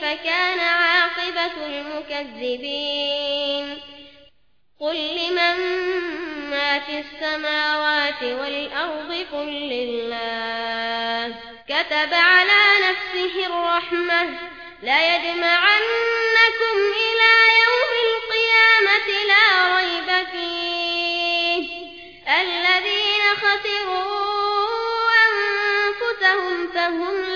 كيف كان عاقبة المكذبين. قل لمن ما في السماوات والأرض قل لله. كتب على نفسه الرحمة. لا يجمعنكم إلى يوم القيامة لا ريب فيه. الذين خسروا أنفسهم فهم